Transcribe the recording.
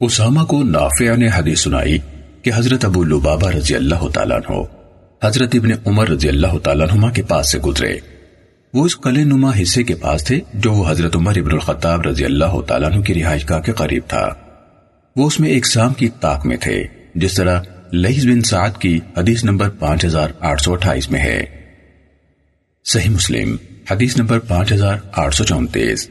اسامہ کو نافع نے حدیث سنائی کہ حضرت ابو لبابہ رضی اللہ تعالیٰ عنہ، حضرت ابن عمر رضی اللہ تعالیٰ عنہ کے پاس سے گزرے۔ وہ اس قلع نما حصے کے پاس تھے جو وہ حضرت عمر ابن الخطاب رضی اللہ تعالیٰ عنہ کی رہائش گاہ کے قریب تھا۔ وہ اس میں ایک سام کی تاک میں تھے، جس طرح لئیس بن سعد کی حدیث نمبر پانچ ہزار آٹھ سو اٹھائیس میں ہے۔ صحیح مسلم، حدیث نمبر پانچ ہزار آٹھ سو چونتیس۔